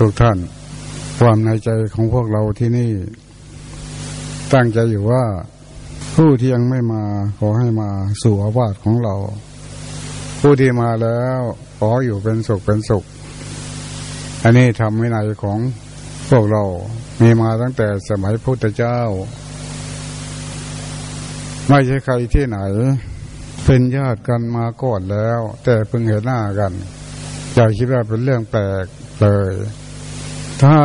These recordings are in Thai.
ทุกท่าน ความในใจของพวกเราที่นี่ ตั้งใจอยู่ว่าผู้ที่ยังไม่มาขอให้มาสู่อาวาสของเรา ผู้ที่มาแล้วขออยู่เป็นสุขเป็นสุข อันนี้ทำวินัยของพวกเรามีมาตั้งแต่สมัยพุทธเจ้า ไม่ใช่ใครที่ไหน เป็นญาติกันมาก่อนแล้ว แต่เพิ่งเห็นหน้ากันอย่าคิดว่าเป็นเรื่องแปลกเลย ถ้า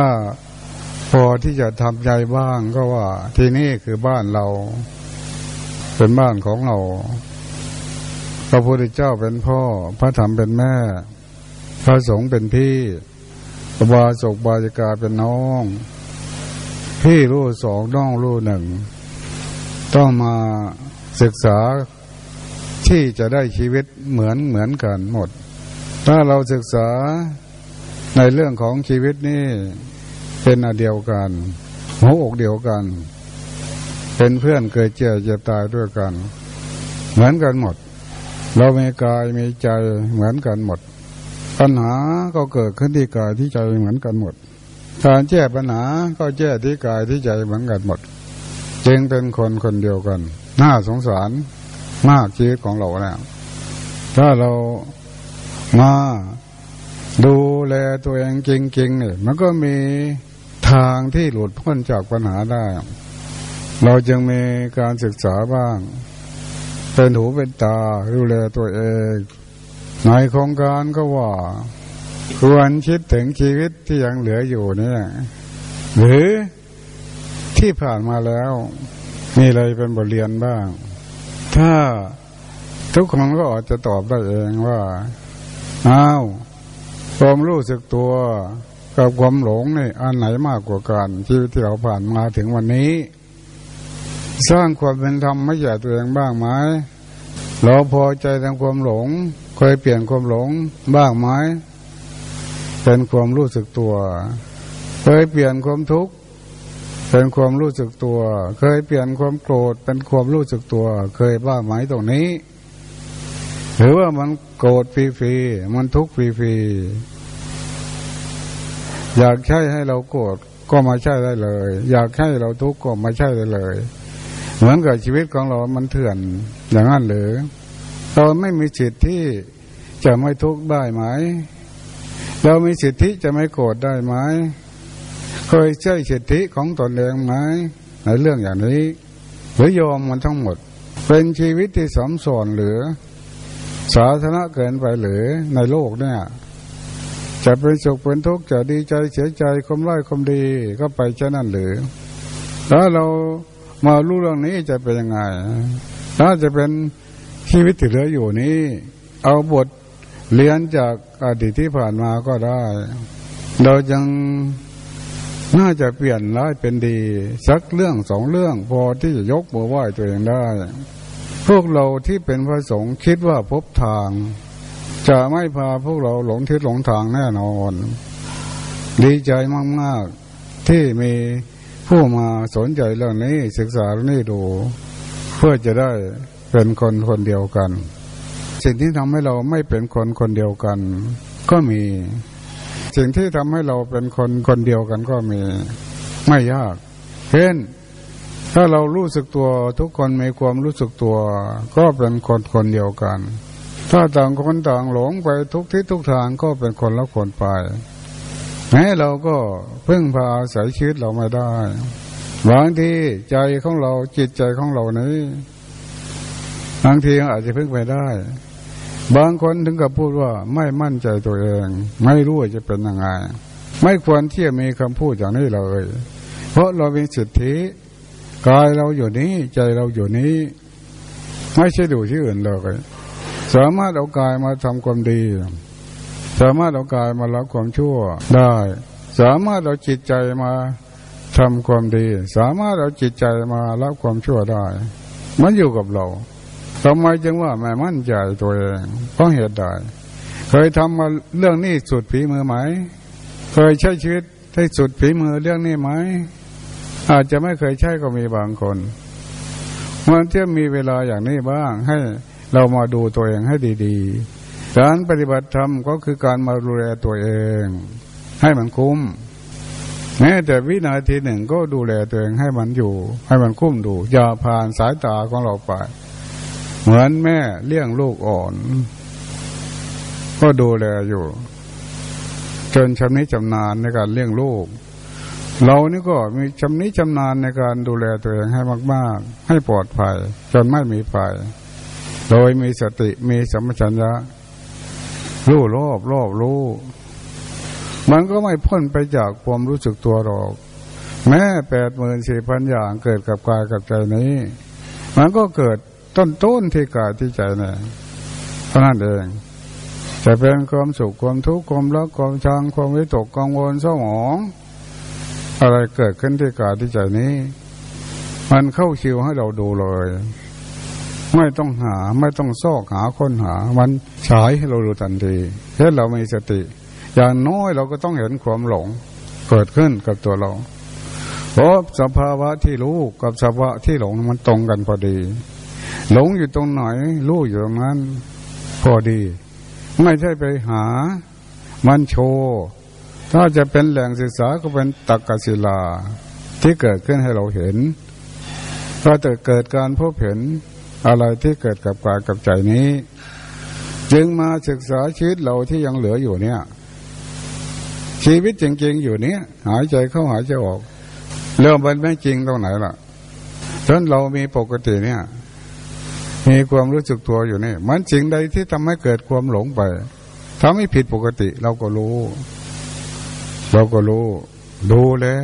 พอที่จะทำใจบ้างก็ว่า ที่นี่คือบ้านเรา เป็นบ้านของเราพระพุทธเจ้าเป็นพ่อ พระธรรมเป็นแม่ พระสงฆ์เป็นพี่บาศกบาจิกาเป็นน้อง พี่รู้สองน้องรู้หนึ่ง ต้องมาศึกษาที่จะได้ชีวิตเหมือนเหมือนกันหมด ถ้าเราศึกษา ในเรื่องของชีวิตนี่เป็นอันเดียวกันหัวอกเดียวกัน เป็นเพื่อนเคยเจ็บเจ็บตายด้วยกัน เหมือนกันหมด เรามีกายมีใจเหมือนกันหมด ปัญหาก็เกิดขึ้นที่กายที่ใจเหมือนกันหมดการแก้ปัญหาก็แก้ที่กายที่ใจเหมือนกันหมด จึงเป็นคนคนเดียวกัน น่าสงสารมากชีวิตของเราแล้วถ้าเรามา ดูแลตัวเองจริงๆเนี่ยมันก็มีทางที่หลุดพ้นจากปัญหาได้ เราจึงมีการศึกษาบ้าง เป็นหูเป็นตาดูแลตัวเองในโครงการก็ว่า ควรคิดถึงชีวิตที่ยังเหลืออยู่เนี่ยหรือที่ผ่านมาแล้วมีอะไรเป็นบทเรียนบ้าง ถ้าทุกคนก็อาจจะตอบได้เองว่า อ้าว ความรู้สึกตัวกับความหลงนี่อันไหนมากกว่ากันชีวิตที่เราผ่านมาถึงวันนี้ สร้างความเป็นธรรมไม่ใช่ตัวเองบ้างไหมเราพอใจทางความหลง เคยเปลี่ยนความหลงบ้างไหมเป็นความรู้สึกตัว เคยเปลี่ยนความทุกข์เป็นความรู้สึกตัว เคยเปลี่ยนความโกรธเป็นความรู้สึกตัว เคยบ้างไหมตรงนี้ หรือว่ามันโกรธฟรีๆมันทุกข์ฟรีๆอยากใช้ให้เราโกรธก็มาใช้ได้เลย อยากให้เราทุกข์ก็มาใช้ได้เลย เหมือนกับชีวิตของเรา มันเถื่อนอย่างนั้นหรือเราไม่มีสิทธิ์ที่จะไม่ทุกข์ได้ไหม เรามีสิทธิจะไม่โกรธได้ไหม เคยใช้สิทธิของตนเองไหมในเรื่องอย่างนี้ หรือยอมมันทั้งหมด เป็นชีวิตที่สมส่วนหรือ สาธารณะเกินไปหรือในโลกเนี่ย จะเป็นสุขเป็นทุกข์จะดีใจเสียใจคมไล่คมดีก็ไปเช่นนั้นหรือถ้าเรามารู้เรื่องนี้จะเป็นยังไงถ้าจะเป็นชีวิตที่เหลืออยู่นี้ เอาบทเรียนจากอดีตที่ผ่านมาก็ได้ เรายังน่าจะเปลี่ยนร้ายเป็นดี สักเรื่องสองเรื่องพอที่จะยกมือไหว้ตัวเองได้ พวกเราที่เป็นพระสงฆ์คิดว่าพบทาง จะไม่พาพวกเราหลงทิศหลงทางแน่นอน ดีใจมาก ๆ ที่มีผู้มาสนใจเรื่องนี้ศึกษาเรื่องนี้ดู เพื่อจะได้เป็นคนคนเดียวกัน สิ่งที่ทำให้เราไม่เป็นคนคนเดียวกัน ก็มี สิ่งที่ทำให้เราเป็นคนคนเดียวกันก็มี ไม่ยากเช่น ถ้าเรารู้สึกตัวทุกคนมีความรู้สึกตัว ก็เป็นคนคนเดียวกัน ถ้าต่างคนต่างหลงไปทุกทิศทุกทางก็เป็นคนละคนไปแม้เราก็พึ่งพาอาศัยชีวิตเราไม่ได้บางทีใจของเราจิตใจของเรานี้บางทีอาจจะพึ่งไปได้ บางคนถึงกับพูดว่าไม่มั่นใจตัวเอง ไม่รู้จะเป็นยังไง ไม่ควรที่จะมีคำพูดอย่างนี้เลย เพราะเรามีสิทธิ กายเราอยู่นี้ใจเราอยู่นี้ ไม่ใช่ดูที่อื่นเลยสามารถเอากายมาทำความดี สามารถเอากายมาละความชั่วได้ สามารถเอาจิตใจมาทำความดี สามารถเอาจิตใจมาละความชั่วได้ มันอยู่กับเราทำไมจึงว่าไม่มั่นใจตัวเองเพราะเหตุใดเคยทำมาเรื่องนี้สุดฝีมือไหม เคยใช้ชีวิตให้สุดฝีมือเรื่องนี้ไหม อาจจะไม่เคยใช้ก็มีบางคนมันจะมีเวลาอย่างนี้บ้าง ให้เรามาดูตัวเองให้ดีๆ การปฏิบัติธรรมก็คือการมาดูแลตัวเอง ให้มันคุ้มแม้แต่วินาทีหนึ่งก็ดูแลตัวเองให้มันอยู่ ให้มันคุ้มดู อย่าผ่านสายตาของเราไป เหมือนแม่เลี้ยงลูกอ่อน ก็ดูแลอยู่ จนชำนิชำนาญในการเลี้ยงลูก เรานี่ก็มีชำนิชำนาญในการดูแลตัวเองให้มากๆ ให้ปลอดภัย จนไม่มีภัย โดยมีสติมีสัมปชัญญะรู้รอบรอบรู้ มันก็ไม่พ้นไปจากความรู้สึกตัวหรอก แม้แปดหมื่นสี่พันอย่างเกิดกับกายกับใจนี้ มันก็เกิดต้นต้นที่กายที่ใจนี่เท่านั้นเองจะเป็นความสุขความทุกข์ความรักความชังความวิตกกังวลเศร้าหมอง อะไรเกิดขึ้นที่กายที่ใจนี้ มันเข้าคิวให้เราดูเลย ไม่ต้องหา ไม่ต้องซอกหาค้นหา มันฉายให้เราดูทันทีเห็นเรามีสติ อย่างน้อยเราก็ต้องเห็นความหลง เกิดขึ้นกับตัวเราเพราะสภาวะที่รู้กับสภาวะที่หลงมันตรงกันพอดี หลงอยู่ตรงไหนรู้อยู่ตรงนั้น พอดี ไม่ใช่ไปหา มันโชว์ ถ้าจะเป็นแหล่งศึกษาก็เป็นตักกศิลาที่เกิดขึ้นให้เราเห็นก็จะเกิดการพบเห็นอะไรที่เกิดกับกายกับใจนี้ จึงมาศึกษาชีวิตเราที่ยังเหลืออยู่เนี่ย ชีวิตจริงๆอยู่เนี้ยหายใจเข้าหายใจออกเรื่องมันไม่จริงตรงไหนล่ะฉะนั้นเรามีปกติเนี่ย มีความรู้สึกตัวอยู่นี่มันสิ่งใดที่ทำให้เกิดความหลงไปทำให้ผิดปกติเราก็รู้ เราก็รู้ดูเลย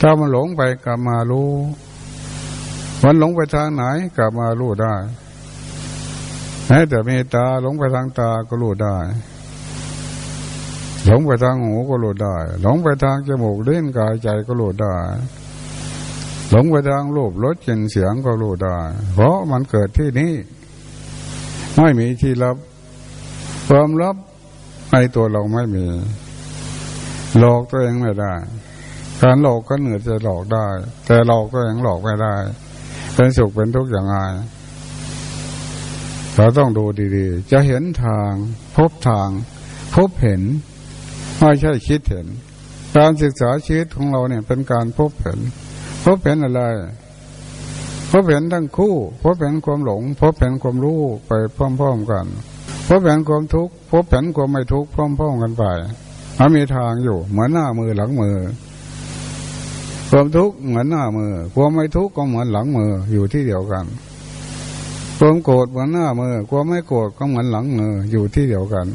ถ้ามันหลงไปกลับมารู้มันหลงไปทางไหนกลับมารู้ได้แม้แต่เมตตาหลงไปทางตาก็รู้ได้ หลงไปทางหูก็รู้ได้ หลงไปทางจมูกเล่นกายใจก็รู้ได้ หลงไปทางรูปรสกลิ่นเสียงก็รู้ได้ เพราะมันเกิดที่นี่ไม่มีที่รับ ความลับในตัวเราไม่มี หลอกตัวเองไม่ได้ การหลอกก็เหนือจะหลอกได้ แต่หลอกตัวเองหลอกไม่ได้ เป็นสุขเป็นทุกข์อย่างไรเราต้องดูดีๆ จะเห็นทาง พบทาง พบเห็น ไม่ใช่คิดเห็น การศึกษาชีวิตของเราเนี่ยเป็นการพบเห็น พบเห็นอะไร พบเห็นทั้งคู่ พบเห็นความหลง พบเห็นความรู้ไปพร้อมๆกัน พบเห็นความทุกข์ พบเห็นความไม่ทุกข์พร้อมๆกันไป มันมีทางอยู่ เหมือนหน้ามือหลังมือ ความทุกข์เหมือนหน้ามือ ความไม่ทุกข์ก็เหมือนหลังมืออยู่ที่เดียวกัน ความโกรธเหมือนหน้ามือ ความไม่โกรธก็เหมือนหลังมืออยู่ที่เดียวกัน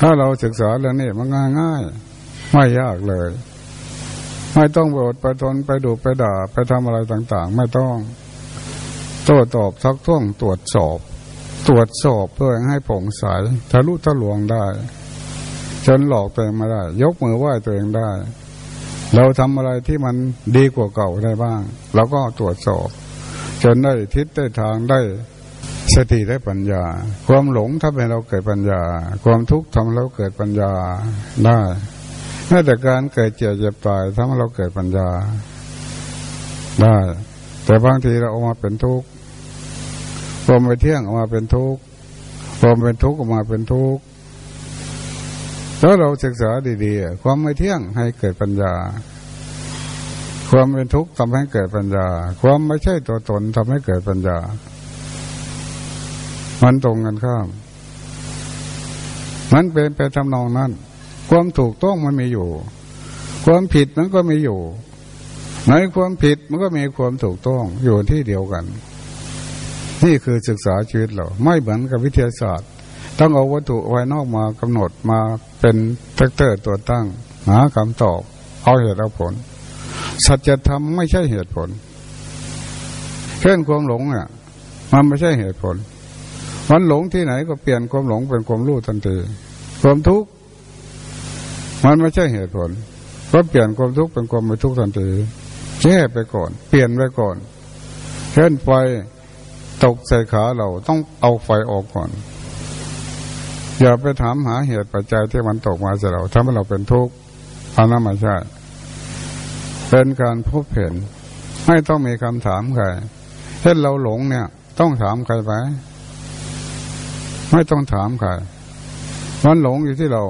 ถ้าเราศึกษาเรื่องนี้มันง่ายง่ายไม่ยากเลย ไม่ต้องบดไปทนไปดูไปด่า ไปทำอะไรต่าง ๆ ไม่ต้องโตรวจตอบทักท้วงตรวจสอบ ตรวจสอบเพื่อให้ผงใสทะลุทะลวงได้ จนหลอกตัวเองไม่ได้ ยกมือไหว้ตัวเองได้ เราทำอะไรที่มันดีกว่าเก่าได้บ้างเราก็ตรวจสอบ จนได้ทิศได้ทางได้สติได้ปัญญา ความหลงทำให้เราเกิดปัญญา ความทุกข์ทำให้เราเกิดปัญญาได้แม้แต่การเกิดเจ็บเจ็บตายทำให้เราเกิดปัญญา ได้ แต่บางทีเราออกมาเป็นทุกข์ความไปเที่ยงออกมาเป็นทุกข์ความเป็นทุกข์ออกมาเป็นทุกข์ ถ้าเราศึกษาดีๆ ความไม่เที่ยงให้เกิดปัญญา ความเป็นทุกข์ทำให้เกิดปัญญา ความไม่ใช่ตัวตนทำให้เกิดปัญญา มันตรงกันข้าม มันเป็นไปทำนองนั้น ความถูกต้องมันมีอยู่ ความผิดมันก็มีอยู่ ในความผิดมันก็มีความถูกต้องอยู่ที่เดียวกัน นี่คือศึกษาชีวิตเรา ไม่เหมือนกับวิทยาศาสตร์ ต้องเอาวัตถุภายนอกมากำหนดมาเป็นแฟกเตอร์ตัวตั้ง หาคำตอบ เอาเหตุเอาผล สัจธรรมไม่ใช่เหตุผล เช่นความหลงเนี่ยมันไม่ใช่เหตุผล มันหลงที่ไหนก็เปลี่ยนความหลงเป็นความรู้ทันทีความทุกข์มันไม่ใช่เหตุผลก็เปลี่ยนความทุกข์เป็นความไม่ทุกข์ทันทีแก้ไปก่อน เปลี่ยนไปก่อนเช่นไฟตกใส่ขาเราต้องเอาไฟออกก่อน อย่าไปถามหาเหตุปัจจัยที่มันตกมาใส่เราทำให้เราเป็นทุกข์อันนั้นไม่ใช่เป็นการพบเห็น ไม่ต้องมีคำถามใครเช่นเราหลงเนี่ย ต้องถามใครไหมไม่ต้องถามใครมันหลงอยู่ที่เรา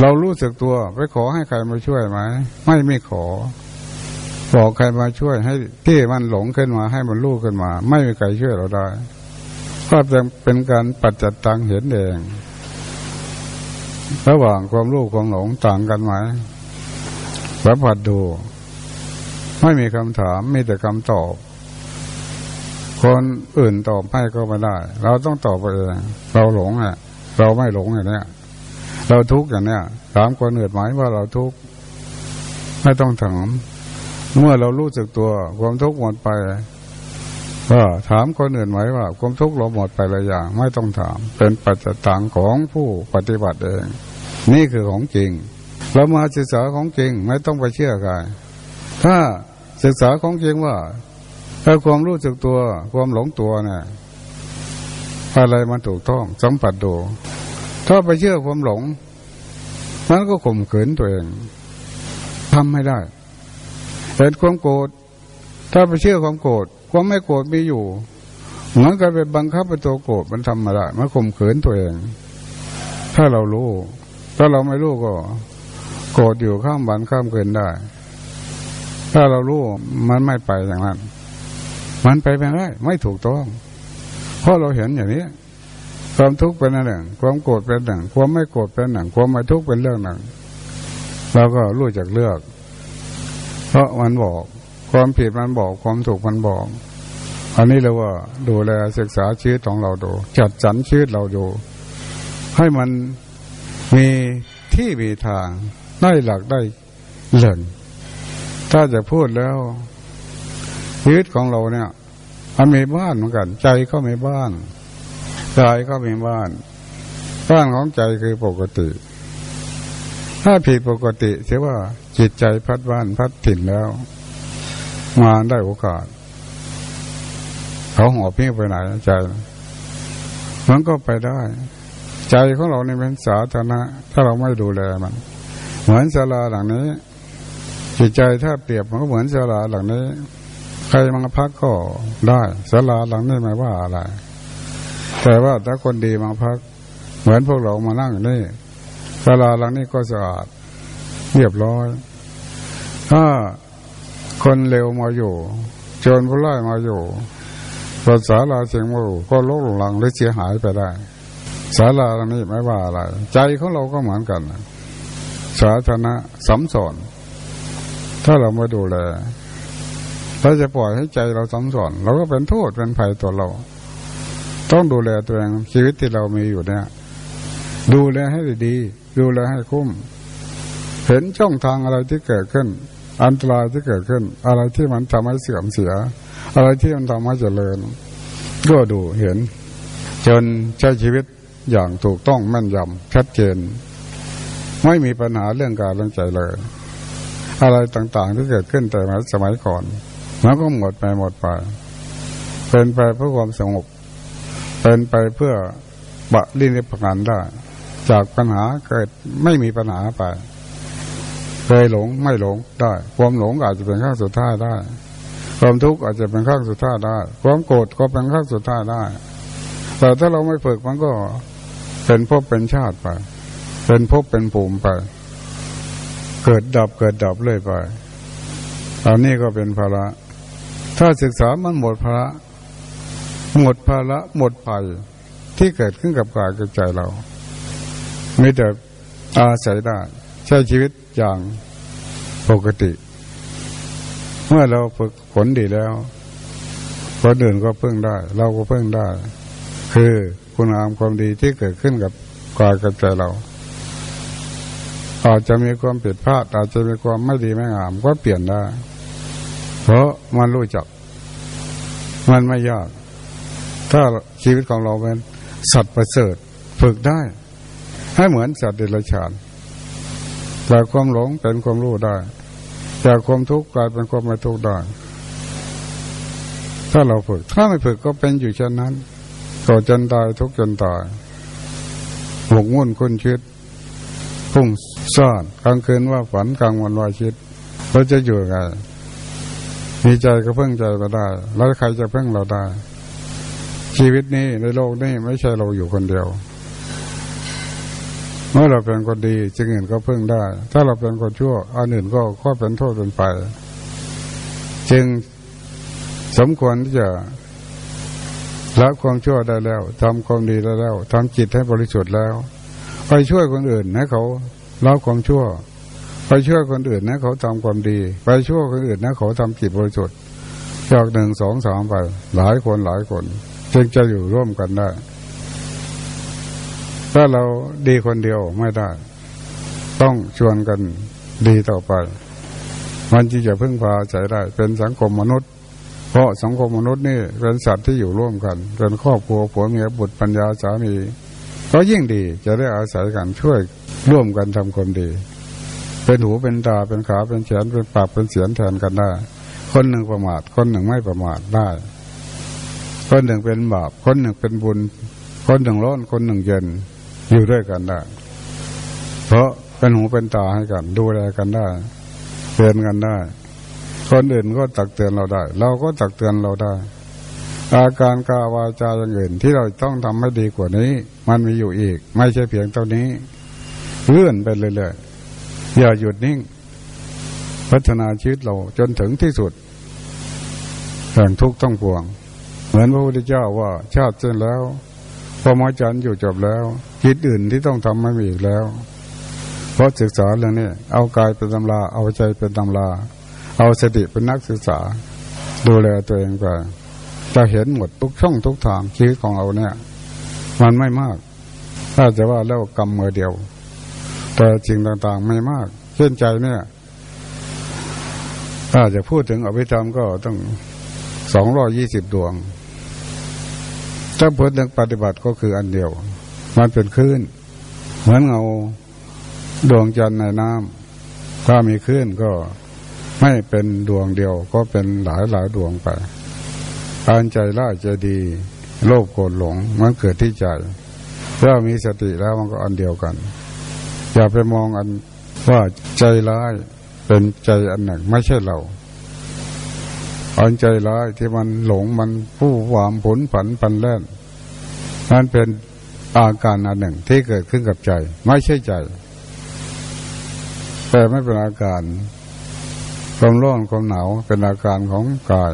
เรารู้สึกตัว ไปขอให้ใครมาช่วยไหมไม่ไม่ขอ บอกใครมาช่วยให้ที่มันหลงขึ้นมา ให้มันรู้ขึ้นมา ไม่มีใครช่วยเราได้ ก็จะเป็นการปัจจัดตังเห็นเองระหว่างความรู้ความหลงต่างกันไหมสัมผัสดู ไม่มีคำถามมีแต่คำตอบ คนอื่นตอบให้ก็ไม่ได้ เราต้องตอบเองเราหลงอะ เราไม่หลงอย่างนี้เราทุกข์อย่างเนี้ยถามคนอื่นไหมว่าเราทุกข์ไม่ต้องถามเมื่อเรารู้สึกตัว ความทุกข์หมดไป ก็ถามคนอื่นไหมว่า ความทุกข์เราหมดไปเลยอย่าง ไม่ต้องถาม เป็นปัจจตังของผู้ปฏิบัติเอง นี่คือของจริง เรามาศึกษาของจริงไม่ต้องไปเชื่อใครถ้าศึกษาของจริงว่าถ้าความรู้สึกตัว ความหลงตัวเนี่ยอะไรมันถูกต้องสัมผัสดูถ้าไปเชื่อความหลงมันก็ข่มขืนตัวเองทำไม่ได้เห็นความโกรธถ้าไปเชื่อความโกรธ ความไม่โกรธมีอยู่ เหมือนกันไปบังคับไปตัวโกรธมันทำมาได้มันข่มขืนตัวเอง ถ้าเรารู้ ถ้าเราไม่รู้ก็ โกรธอยู่ข้ามวันข้ามคืนได้ ถ้าเรารู้มันไม่ไปอย่างนั้น มันไปไม่ได้ไม่ถูกต้อง เพราะเราเห็นอย่างนี้ความทุกข์เป็นอันหนึ่ง ความโกรธเป็นหนึ่ง ความไม่โกรธเป็นหนึ่ง ความไม่ทุกข์เป็นเรื่องหนึ่งเราก็รู้จักเลือก เพราะมันบอก ความผิดมันบอกความถูกมันบอก อันนี้เราว่าดูแลศึกษาชีวิตของเราดู จัดสรรชีวิตเราดู ให้มันมีที่มีทางได้หลักได้เหล่งถ้าจะพูดแล้วชีวิตของเราเนี่ยมันมีบ้านเหมือนกัน ใจก็มีบ้านกายก็มีบ้าน บ้านของใจคือปกติ ถ้าผิดปกติเสียว่าจิตใจพัดบ้านพัดถิ่นแล้ว มาได้โอกาส เขาหอบพี่ไปไหนใจ มันก็ไปได้ ใจของเราเนี่เป็นสาธารณะ ถ้าเราไม่ดูแลมัน เหมือนศาลาหลังนี้ จิตใจถ้าเปรียบมันก็เหมือนศาลาหลังนี้ ใครมาพักก็ได้ศาลาหลังนี้หมายว่าอะไร แต่ว่าถ้าคนดีมาพัก เหมือนพวกเรามานั่งนี่ศาลาหลังนี้ก็สะอาดเรียบร้อยถ้า คนเร็วมาอยู่โจรผู้ร้ายมาอยู่ภาษาลาเสียงมูก็ลกหลังหรือเสียหายไปได้สารานี้ไม่ว่าอะไร ใจของเราก็เหมือนกันสาธารณะสัมสอน ถ้าเราไม่ดูแลเราจะปล่อยให้ใจเราสัมสอน เราก็เป็นโทษเป็นภัยตัวเรา ต้องดูแลตัวเองชีวิตที่เรามีอยู่เนี่ย ดูแลให้ดี ดูแลให้คุ้ม เห็นช่องทางอะไรที่เกิดขึ้น อันตรายที่เกิดขึ้น อะไรที่มันทำให้เสื่อมเสีย อะไรที่มันทำให้เจริญ ก็ดูเห็น จนใช้ชีวิตอย่างถูกต้องแม่นยำชัดเจน ไม่มีปัญหาเรื่องการเรื่องใจเลย อะไรต่างๆที่เกิดขึ้นแต่สมัยก่อนมันก็หมดไปหมดไป เป็นไปเพื่อความสงบ เป็นไปเพื่อบะลินิพพานได้ จากปัญหาเกิดไม่มีปัญหาไป เคยหลงไม่หลงได้ ความหลงอาจจะเป็นข้างสุดท้ายได้ ความทุกข์อาจจะเป็นข้างสุดท้ายได้ ความโกรธก็เป็นข้างสุดท้ายได้ แต่ถ้าเราไม่ฝึกมันก็เป็นภพเป็นชาติไป เป็นภพเป็นภูมิไป เกิดดับเกิดดับเรื่อยไปอันนี้ก็เป็นภาระ ถ้าศึกษามันหมดภาระ หมดภาระหมดภัยที่เกิดขึ้นกับกายกับใจเรา ไม่แต่อาศัยได้ใช้ชีวิต อย่างปกติ เมื่อเราฝึกฝนดีแล้วคนอื่นก็เพึ่งได้ เราก็เพึ่งได้ คือคุณงามความดีที่เกิดขึ้นกับกายกับใจเราอาจจะมีความผิดพลาดอาจจะมีความไม่ดีไม่งาม ก็เปลี่ยนได้ เพราะมันรู้จัก มันไม่ยาก ถ้าชีวิตของเราเป็นสัตว์ประเสริฐฝึกได้ ให้เหมือนสัตว์เดรัจฉาน จากความหลงเป็นความรู้ได้ จากความทุกข์กลายเป็นความไม่ทุกข์ได้ ถ้าเราฝึก ถ้าไม่ฝึกก็เป็นอยู่เช่นนั้นต่อจนตายทุกจนตายหกมุ่นคุณชิดพุ่งซ่อนกลางคืนว่าฝันกลางวันว่าคิดเราจะอยู่ไงมีใจก็เพิ่งใจมาได้ แล้วใครจะเพิ่งเราได้ ชีวิตนี้ในโลกนี้ไม่ใช่เราอยู่คนเดียว เมื่อเราเป็นคนดีจึงอื่นก็พึ่งได้ ถ้าเราเป็นคนชั่วอันอื่นก็ข้อเป็นโทษเป็นไป จึงสมควรที่จะละความชั่วได้แล้วทำความดีได้แล้วทำจิตให้บริสุทธิ์แล้ว ไปช่วยคนอื่นให้เขาละความชั่ว ไปช่วยคนอื่นนะเขาทำความดี ไปช่วยคนอื่นนะเขาทำจิตบริสุทธิ์จากหนึ่งสองสามไป หลายคนหลายคน จึงจะอยู่ร่วมกันได้ ถ้าเราดีคนเดียวไม่ได้ ต้องชวนกันดีต่อไป มันจึงจะพึ่งพาใจได้ เป็นสังคมมนุษย์ เพราะสังคมมนุษย์นี่เป็นสัตว์ที่อยู่ร่วมกันเป็นครอบครัวผัวเมียบุตรปัญญาสามีก็ยิ่งดีจะได้อาศัยกันช่วยร่วมกันทำความดี เป็นหูเป็นตาเป็นขาเป็นแขนเป็นปากเป็นเสียงแทนกันได้ คนหนึ่งประมาท คนหนึ่งไม่ประมาทได้ คนหนึ่งเป็นบาปคนหนึ่งเป็นบุญ คนหนึ่งร้อนคนหนึ่งเย็น อยู่ด้วยกันได้ เพราะเป็นหูเป็นตาให้กัน ดูแลกันได้เตือนกันได้ คนอื่นก็ตักเตือนเราได้ เราก็ตักเตือนเราได้ อาการกาวาจาอย่างอื่นที่เราต้องทำให้ดีกว่านี้ มันมีอยู่อีก ไม่ใช่เพียงเท่านี้ เลื่อนไปเรื่อยๆอย่าหยุดนิ่ง พัฒนาชีวิตเราจนถึงที่สุดแห่งทุกข์ต้องปวง เหมือนพระพุทธเจ้าว่าชาติเส้นแล้ว พอมาจันอยู่จบแล้วคิดอื่นที่ต้องทำไม่มีอีกแล้ว เพราะศึกษาเรื่องนี้เอากายเป็นตำรา เอาใจเป็นตำรา เอาสติเป็นนักศึกษา ดูแลตัวเองไปจะเห็นหมดทุกช่องทุกทางชีวิตของเราเนี่ย มันไม่มาก ถ้าจะว่าแล้วกำมือเดียว แต่จริงต่างๆไม่มากเช่นใจเนี่ยถ้าจะพูดถึงอภิธรรมก็ต้องสองร้อยี่สิบดวง ถ้าพูดถึงปฏิบัติก็คืออันเดียว มันเป็นคลื่น เหมือนเงาดวงจันทร์ในน้ำถ้ามีคลื่นก็ไม่เป็นดวงเดียว ก็เป็นหลายหลายดวงไปการใจร้ายใจดี โลภโกรธหลงมันเกิดที่ใจถ้ามีสติแล้วมันก็อันเดียวกัน อย่าไปมองอันว่าใจร้ายเป็นใจอันหนึ่งไม่ใช่เรา อันใจร้ายที่มันหลงมันผู้หวามผลผันพันแล่นนั่นเป็นอาการอันหนึ่งที่เกิดขึ้นกับใจ ไม่ใช่ใจ แต่ไม่เป็นอาการความร้อนความหนาวเป็นอาการของกาย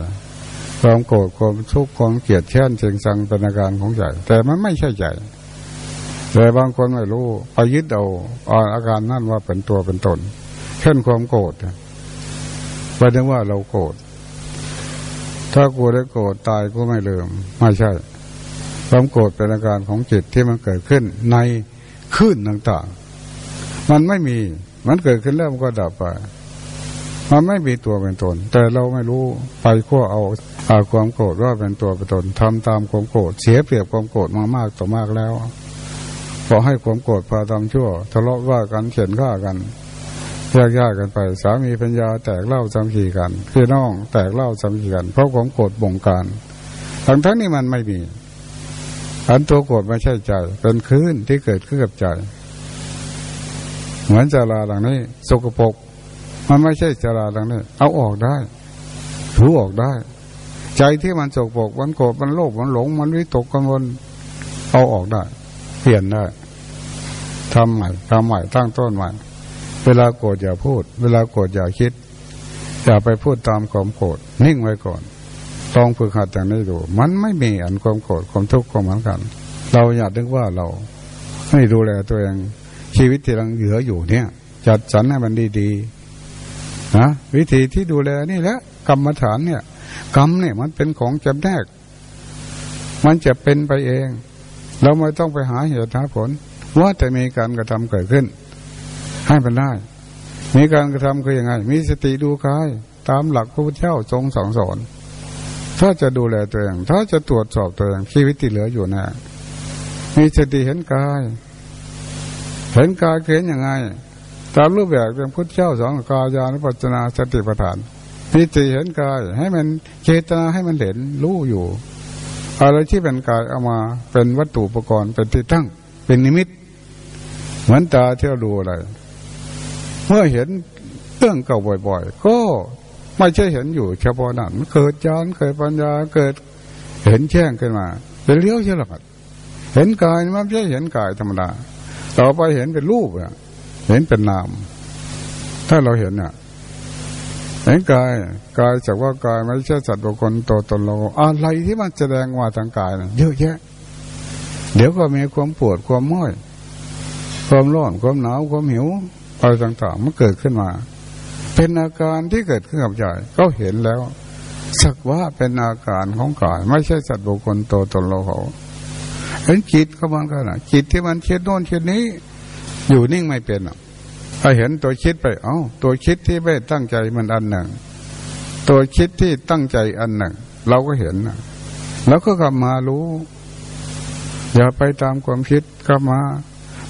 ความโกรธความทุกข์ความเกลียดแค้นเชิงสังเป็นอาการของใจแต่มันไม่ใช่ใจแต่บางคนไม่รู้ไปยึดเอาอาการนั่นว่าเป็นตัวเป็นตน เช่นความโกรธแปลว่าเราโกรธ ถ้ากูได้โกรธตายก็ไม่ลืม ไม่ใช่ความโกรธเป็นอาการของจิตที่มันเกิดขึ้นในคลื่นต่างๆ มันไม่มีมันเกิดขึ้นแล้วมันก็ดับไป มันไม่มีตัวเป็นตน แต่เราไม่รู้ไปขั้วเอาอาความโกรธว่าเป็นตัวเป็นตนทำตามความโกรธเสียเปรียบความโกรธมามากต่อมากแล้วพอให้ความโกรธพาทำชั่ว ทะเลาะว่ากันเขียนฆ่ากัน แยกย้ายกันไป สามีพัญญาแตกเล่าจำขีกันพี่น้อง แตกเล่าจำขีกัน เพราะความโกรธบงการทั้งทั้งนี้มันไม่มี อันตัวโกรธไม่ใช่ใจ เป็นคลื่นที่เกิดขึ้นกับใจ เหมือนจาราหลังนี้ สกปรกมันไม่ใช่จราดังนี้ เอาออกได้ถูออกได้ ใจที่มันโศกปกมันโกรธมันโลภมันหลง มันวิตกกังวลเอาออกได้ เปลี่ยนได้ทำใหม่ทำใหม่ตั้งต้นใหม่ เวลาโกรธอย่าพูด เวลาโกรธอย่าคิด อย่าไปพูดตามความโกรธนิ่งไว้ก่อนต้องฝึกหัดอย่างนี้ดู มันไม่มีอันความโกรธความทุกข์ความเหมือนกัน เราอยากนึกว่าเราให้ดูแลตัวเองชีวิตที่เราเหลืออยู่เนี่ย จัดสรรให้มันดีๆนะวิธีที่ดูแลนี่แหละกรรมฐานเนี่ย กรรมเนี่ยมันเป็นของจำแนก มันจะเป็นไปเอง เราไม่ต้องไปหาเหตุหาผล ว่าแต่มีการกระทำเกิดขึ้น ให้มันได้ มีการกระทำคือยังไง มีสติดูกาย ตามหลักพระพุทธเจ้าทรงสอนสอนถ้าจะดูแลตัวเองถ้าจะตรวจสอบตัวเองชีวิตที่เหลืออยู่นะมีสติเห็นกาย เห็นกายเห็นยังไง ตามรูปแบบเป็นพุทธเจ้าสอนกายานุปัจนาสติปัฏฐานมีสติเห็นกาย ให้มันเจตนาให้มันเห็นรู้อยู่อะไรที่เป็นกายเอามาเป็นวัตถุอุปกรณ์เป็นที่ตั้ง เป็นนิมิต เหมือนตาเที่เราดูอะไร เมื่อเห็นเรื่องเก่าบ่อยๆ ก็ไม่ใช่เห็นอยู่เฉพาะนั้นเกิดญาณเกิดปัญญาเกิดเห็นแจ้งขึ้นมา เป็นเลี้ยวเฉลัดเห็นกายมันไม่ใช่เห็นกายธรรมดาต่อไปเห็นเป็นรูปเห็นเป็นนาม ถ้าเราเห็นอะเห็นกายกายจากว่ากายไม่ใช่สัตว์บุคคลตัวตนเราอะไรที่มันแสดงว่าทางกายนะเยอะแยะ เดี๋ยวก็มีความปวดความม้อย ความร้อนความหนาวความหิว อะไรต่างๆมันเกิดขึ้นมา เป็นอาการที่เกิดขึ้นกับใจก็เห็นแล้ว สักว่าเป็นอาการของกาย ไม่ใช่สัตว์บุคคลตัวตนเราเขาเห็นจิตก็มันก็นะจิตที่มันเช็ดโน่นเช็ดนี้ อยู่นิ่งไม่เป็นอะถ้าเห็นตัวคิดไป เอา้า ตัวคิดที่ไม่ตั้งใจมันอันหนึ่ง ตัวคิดที่ตั้งใจอันหนึ่ง เราก็เห็นนะแล้วก็กลับมารู้ อย่าไปตามความคิดกลับมา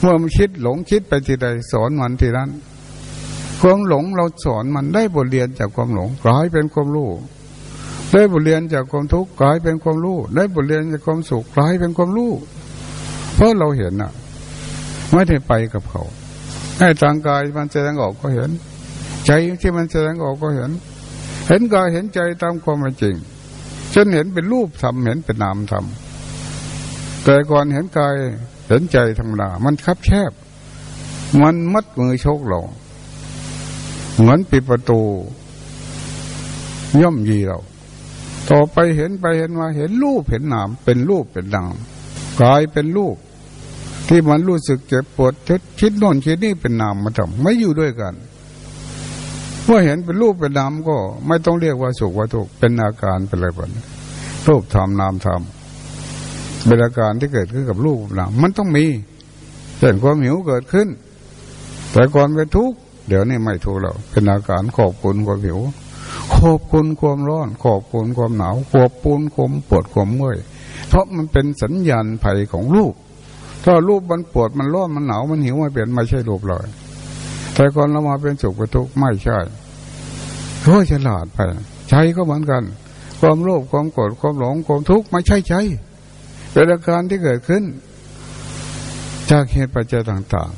เมื่อมันคิดหลงคิดไปทีใดสอนมันทีนั้น ความหลงเราสอนมันได้บทเรียนจากความหลงกลายเป็นความรู้ได้บทเรียนจากความทุกข์กลายเป็นความรู้ได้บทเรียนจากความสุขกลายเป็นความรู้เพราะเราเห็นอะไม่ได้ไปกับเขาให้ทางกายมันแสดงออกก็เห็น ใจที่มันแสดงออกก็เห็น เห็นกายเห็นใจตามความเป็นจริงจนเห็นเป็นรูปธรรมเห็นเป็นนามธรรมแต่ก่อนเห็นกาย เห็นใจธรรมดา มันคับแคบ มันมัดมือโชกเรา เหมือนปิดประตู ย่อมยีเรา ต่อไปเห็นไปเห็นมาเห็นรูปเห็นนาม เป็นรูปเป็นนามกายเป็นรูป ที่มันรู้สึกเจ็บปวดชิดคิดโน่นคิดนี่เป็นนามมาทำไม่อยู่ด้วยกันเมื่อเห็นเป็นรูปเป็นนามก็ ไม่ต้องเรียกว่าสุขว่าทุกข์เป็นอาการเป็นอะไรแบบนี้รูปธรรมนามธรรม เป็นอาการที่เกิดขึ้นกับรูปนามมันต้องมีเช่นความหิวเกิดขึ้น แต่ก่อนเป็นทุกข์เดี๋ยวนี้ไม่ทุกข์แล้วเป็นอาการขอบคุณความหิว ขอบคุณความร้อน ขอบคุณความหนาวขอบคุณความปวดความเมื่อยเพราะมันเป็นสัญญาณภัยของรูปถ้ารูปมันปวดมันร้อนมันหนาวมันหิวมันเปลี่ยนไม่ใช่รูปเลยแต่ก่อนเรามาเป็นสุขเป็นทุกข์ไม่ใช่เพราะฉลาดไปใจก็เหมือนกัน ความโลภความโกรธความหลงความทุกข์ไม่ใช่ใจ เป็นอาการที่เกิดขึ้น จากเหตุปัจจัยต่าง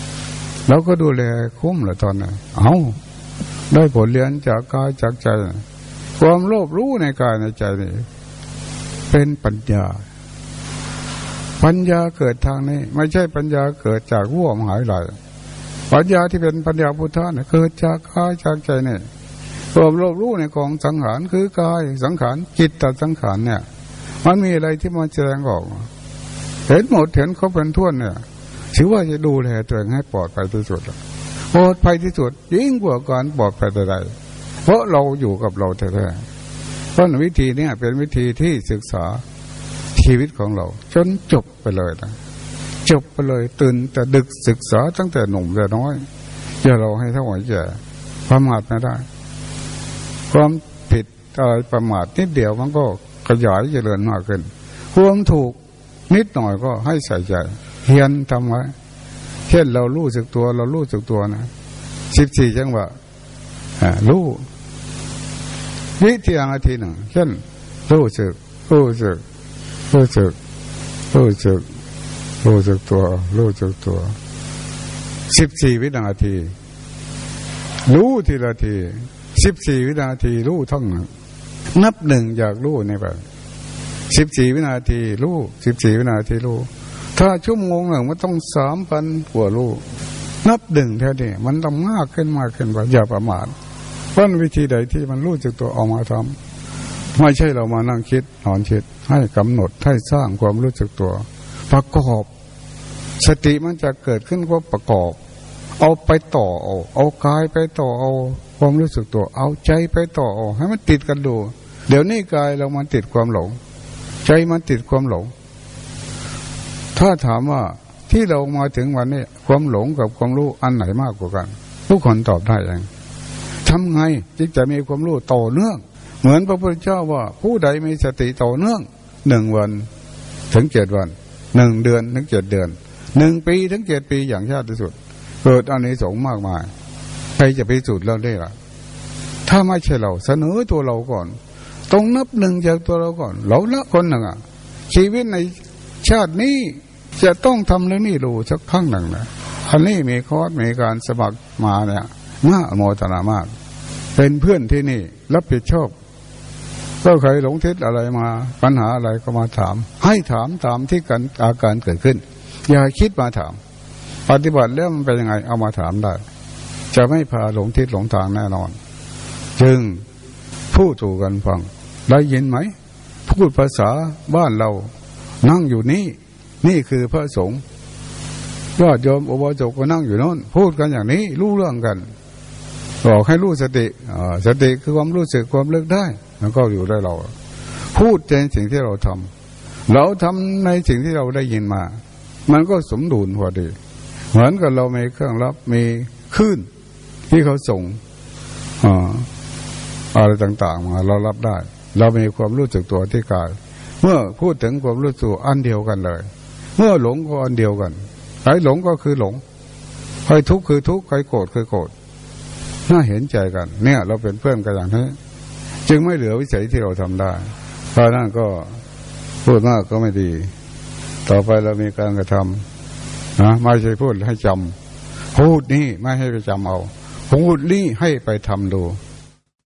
ๆ เราก็ดูแลคุ้มเลยตอนนั้นเอาได้ผลเรียนจากกายจากใจ ความโลภรู้ในกายในใจนี่เป็นปัญญา ปัญญาเกิดทางนี้ ไม่ใช่ปัญญาเกิดจากว่วมหายไหลปัญญาที่เป็นปัญญาพุทธะเนี่ยเกิดจากกายจากใจเนี่ยรวามโลกรู้ในของสังขารคือกายสังขารจิตตสังขารเนี่ย มันมีอะไรที่มันแสดงออกเห็นหมดเห็นเขาเป็นท่วนเนี่ยถือว่าจะดูแลตัวเองให้ปลอดภัยที่สุดปลอดภัยที่สุดยิ่งกว่าการปลอดภัยใดๆเพราะเราอยู่กับเราแท้ๆเพราะวิธีนี้เป็นวิธีที่ศึกษาชีวิตของเรา จนจบไปเลยนะจบไปเลยตื่นแต่ดึกศึกษาตั้งแต่หนุ่มแต่น้อยอย่าเราให้เท่าไหร่แก่ประมาทไม่ได้ ความผิดอะไรประมาทนิดเดียวมันก็ ขยายเจริญมากขึ้นความถูกนิดหน่อยก็ให้ใส่ใจเฮียนทำไว้เช่นเรารู้สึกตัว เรารู้สึกตัวนะสิบสี่จังหวะรู้วิธีอาทีหนึ่งเช่นรู้สึกรู้สึกรู้สึกรู้สึกรู้สึกตัวรู้สึกตัวสิบสี่วินาที รู้ทีละทีสิบสี่วินาทีรู้ทั้ง นับหนึ่งอยากรู้ในแบบสิบสี่วินาทีรู้สิบสี่วินาทีรู้ ถ้าชั่วโมงหนึ่งมันต้องสามพันกว่ารู้นับหนึ่งแท้นี่มันต้องมากขึ้นมากขึ้นไปอย่าประมาทเพราวิธีใดที่มันรู้จักตัวออกมาทำไม่ใช่เรามานั่งคิดนอนคิด ให้กำหนดให้สร้างความรู้สึกตัว ประกอบ สติมันจะเกิดขึ้นก็ประกอบ เอาไปต่อเอาเอากายไปต่อเอา ความรู้สึกตัว เอาใจไปต่อเอาให้มันติดกันดู เดี๋ยวนี้กายเรามันติดความหลง ใจมันติดความหลง ถ้าถามว่าที่เรามาถึงวันนี้ ความหลงกับความรู้อันไหนมากกว่ากัน ทุกคนตอบได้เองทำไงจึงจะมีความรู้ต่อเนื่อง เหมือนพระพุทธเจ้าว่า ผู้ใดมีสติต่อเนื่องหนึ่งวันถึงเจ็ดวันหนึ่งเดือนถึงเจ็ดเดือนหนึ่งปีถึงเจ็ดปีอย่างชาติสุด เกิดอันนี้สงมากมาย ใครจะไปสุดเราได้ล่ะ ถ้าไม่ใช่เราเสนอตัวเราก่อน ต้องนับหนึ่งจากตัวเราก่อน เราละคนหนึ่งอะ ชีวิตในชาตินี้จะต้องทำเรื่องนี้รู้สักครั้งหนึ่งนะอันนี้มีคอร์สมีการสมัครมาเนี่ยน่าโมทนามาก เป็นเพื่อนที่นี่ รับผิดชอบก็ใครหลงทิศอะไรมา ปัญหาอะไรก็มาถาม ให้ถามตามที่กันอาการเกิดขึ้น อย่าคิดมาถาม ปฏิบัติแล้วมันเป็นยังไงเอามาถามได้ จะไม่พาหลงทิศหลงทางแน่นอน จึงพูดถูกกันฟัง ได้ยินไหม พูดภาษาบ้านเรา นั่งอยู่นี่ นี่คือพระสงฆ์ยอดโยมอบวจกก็นั่งอยู่โน่นพูดกันอย่างนี้ รู้เรื่องกันบอกให้รู้สติสติคือความรู้สึกความเลิกได้ มันก็อยู่ได้เรา พูดในสิ่งที่เราทำเราทำในสิ่งที่เราได้ยินมา มันก็สมดุลพอดี เหมือนกับเรามีเครื่องรับมีคลื่นที่เขาส่งอะไรต่าง ๆ มาเรารับได้ เรามีความรู้สึกตัวที่กาย เมื่อพูดถึงความรู้สึกอันเดียวกันเลย เมื่อหลงก็อันเดียวกันใครหลงก็คือหลงใครทุกข์คือทุกข์ใครโกรธคือโกรธน่าเห็นใจกัน เนี่ย เราเป็นเพื่อนกันอย่างนี้จึงไม่เหลือวิสัยที่เราทำได้เพราะนั่นก็พูดมากก็ไม่ดี ต่อไปเรามีการกระทำนะไม่ใช่พูดให้จำพูดนี่ไม่ให้ไปจำเอาพูดนี่ให้ไปทำดู